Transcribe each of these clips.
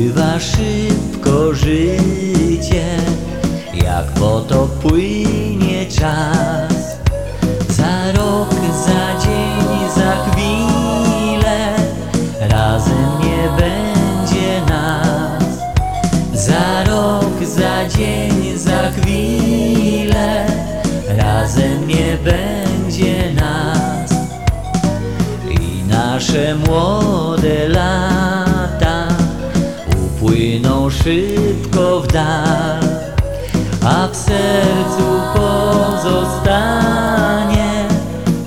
Upływa szybko życie, jak potop płynie czas. Za rok, za dzień, za chwilę, razem nie będzie nas. Za rok, za dzień, za chwilę, razem nie będzie nas. I nasze młode lata szybko w dal, a w sercu pozostanie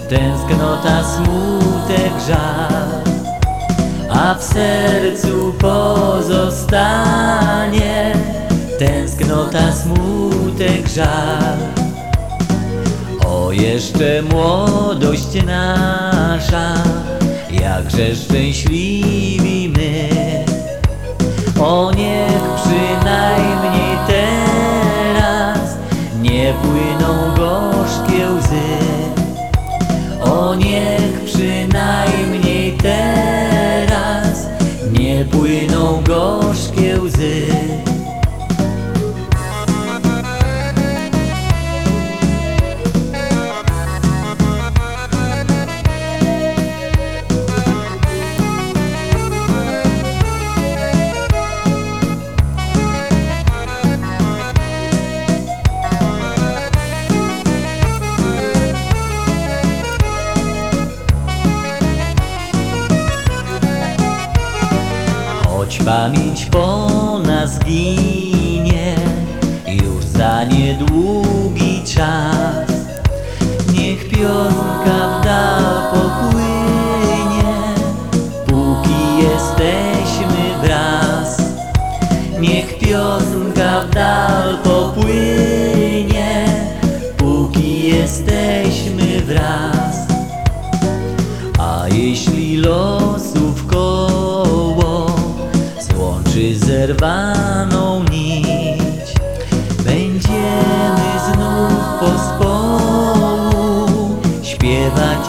tęsknota, smutek, żal. A w sercu pozostanie tęsknota, smutek, żal. O jeszcze młodość nasza, jakże szczęśliwi my. O niech nie płyną gorzkie łzy. O niech przynajmniej teraz nie płyną gorzkie łzy. Pamięć po nas ginie Już za niedługi czas. Niech piosenka w dal popłynie Póki jesteśmy wraz. Niech piosenka w dal popłynie Póki jesteśmy wraz. A jeśli losów złączy zerwaną nić, będziemy znów pospołu śpiewać